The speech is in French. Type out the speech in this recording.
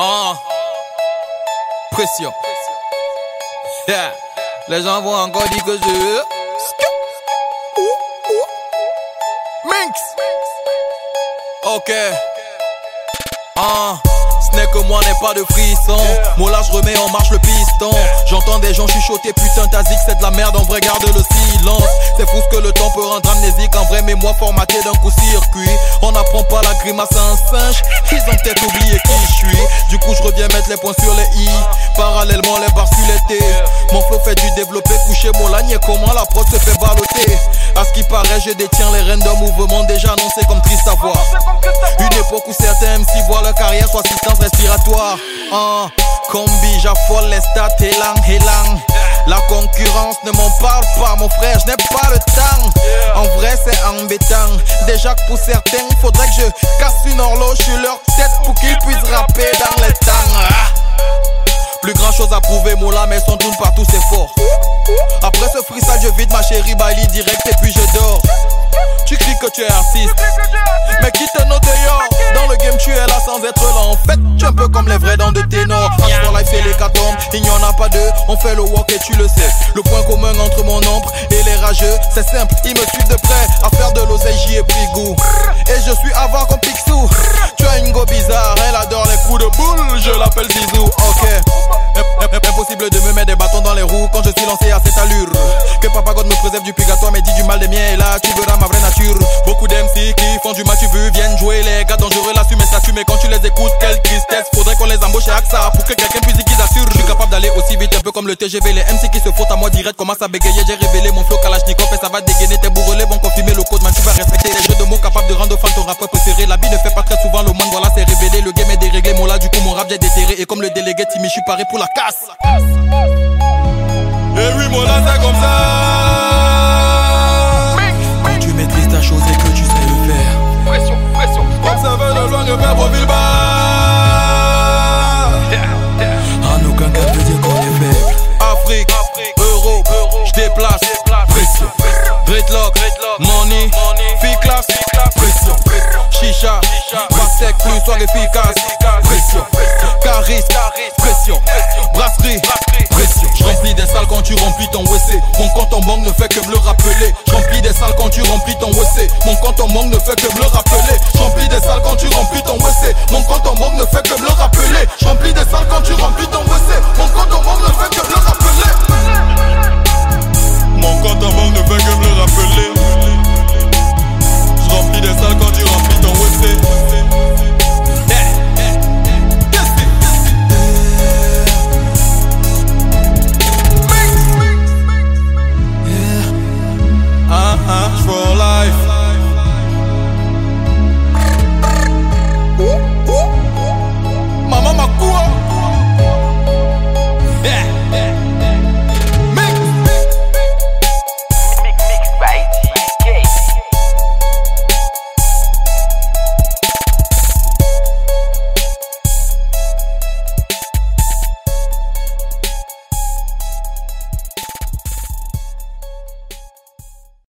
Ah. Pression. Yeah. Les gens vont encore dire que je. Minx. Ok. Ah. Ce n'est que moi, n'est pas de frisson. Moi là, je remets en marche le piston. J'entends des gens chuchoter, putain, ta zik, c'est de la merde, en vrai, garde le silence. C'est fou ce que le temps peut rendre amnésique, en vrai, mémoire formatée d'un coup circuit. On n'apprend pas la grimace à un singe, ils ont peut-être oublié qui je suis. Du coup, je reviens mettre les points sur les i. Parallèlement, les barres sur les T. Mon flow fait du développé, coucher mon lanier, comment la prod se fait balloter. À ce qui paraît, je détiens les rênes d'un mouvement déjà annoncé comme triste à voir. Une époque où certains MC voient leur carrière soit assistance respiratoire. Uh, combi, j'affole les stats, hélang, hélang. La concurrence ne m'en parle pas, mon frère, je n'ai pas le temps. C'est. Déjà que pour certains, faudrait que je casse une horloge sur leur tête pour qu'ils puissent rapper dans les temps. Ah. Plus grand chose à prouver, là mais son tourne partout, c'est fort. Après ce freestyle, je vide ma chérie Bali direct et puis je dors. Tu cries que tu es artiste, mais quitte nos dehors. Dans le game, tu es là sans être là. En fait, tu es un peu comme les vrais dans de ténors. As life et l'hécatombe, il n'y en a pas deux. On fait le walk et tu le sais. Le point commun entre mon ombre c'est simple, ils me suivent de près. À faire de l'oseille, j'y ai pris goût. Et je suis avant comme Picsou. Tu as une go bizarre, elle adore les coups de boule. Je l'appelle Zizou, ok. Impossible de me mettre des bâtons dans les roues quand je suis lancé à cette allure. Que Papa God me préserve du purgatoire, mais dit du mal des miens. Et là, tu verras ma vraie nature. Beaucoup d'MC qui font du mal, tu veux, viennent jouer les gars dangereux sur mes statuts. Mais quand tu les écoutes, quelle tristesse. Faudrait qu'on les embauche à AXA pour que quelqu'un comme le TGV. Les MC qui se foutent à moi direct commencent à bégayer. J'ai révélé mon flow Kalashnikov et ça va dégainer. Tes bourrelets vont confirmer le code, man. Tu vas respecter les jeux de mots capables de rendre fan ton rappeur préféré. La vie ne fait pas très souvent le monde, voilà, c'est révélé. Le game est déréglé, mon là, du coup, mon rap j'ai déterré. Et comme le délégué Timmy, je suis paré pour la casse. Et oui, mon là, c'est comme ça. Soir efficace. Pression, charisme, pression, brasserie, pression. J'remplis des salles quand tu remplis ton WC. Mon compte en banque ne fait que me le rappeler. J'remplis des salles quand tu remplis ton WC. Mon compte en banque ne fait que me le rappeler. J'remplis des salles quand tu remplis ton WC.